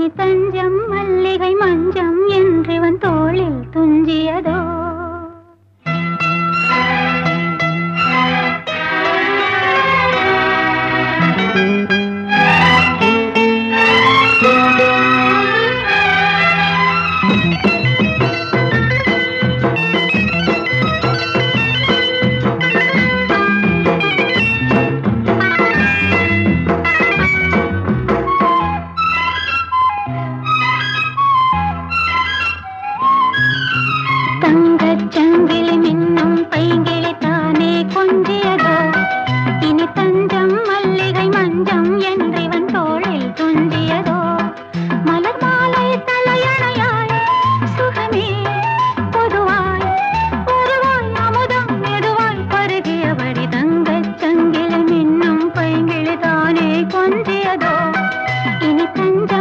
மணி தஞ்சம் மல்லிகை மஞ்சம் என்றிவன் தோளில் துஞ்சியதோ Thank you. தங்கச் சங்கிலி மின்னும் பைங்கிளி தானே கொஞ்சியதோ? இனி தஞ்சம் மல்லிகை மஞ்சம் என்றிவன் தோளில் துஞ்சியதோ மலர் மாலை தலையணையாய் சுகமே பொதுவாய் பொதுவாய் அமுதம் மெதுவாய் பருகியபடி தங்கச் சங்கிலி இனி தஞ்சம்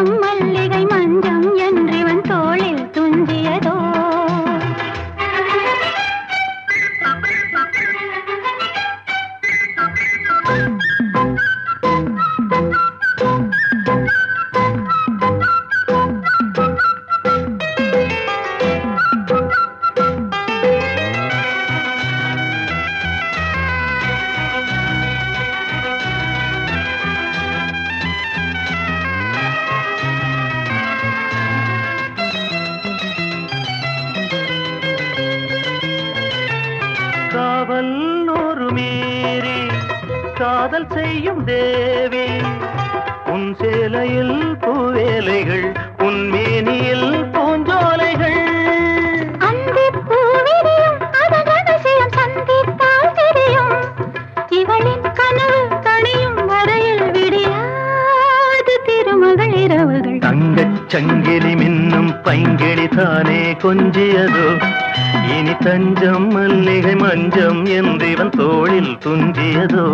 காவல் ஒரு மீறி காதல் செய்யும் தேவி. உன் சேலையில் பூவேலைகள் உன் மேனியில் பூஞ்சோலைகள். தங்கச் சங்கிலி மின்னும் பைங்கிழி தானே கொஞ்சியதோ? இனி தஞ்சம் மல்லிகை மஞ்சம் என்றிவன் தோளில் துஞ்சியதோ.